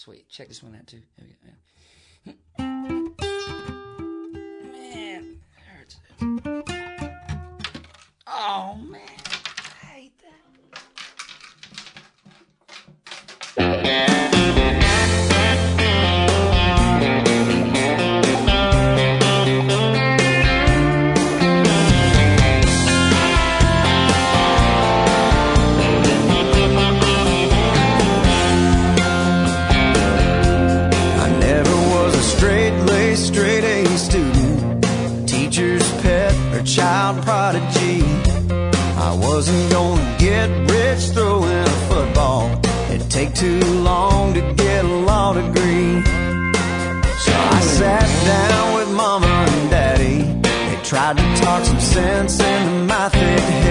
Sweet. Check this one out too. Here we go. child prodigy. I wasn't gonna get rich throwing a football. It'd take too long to get a law degree. So I sat down with mama and daddy. They tried to talk some sense into my thick head.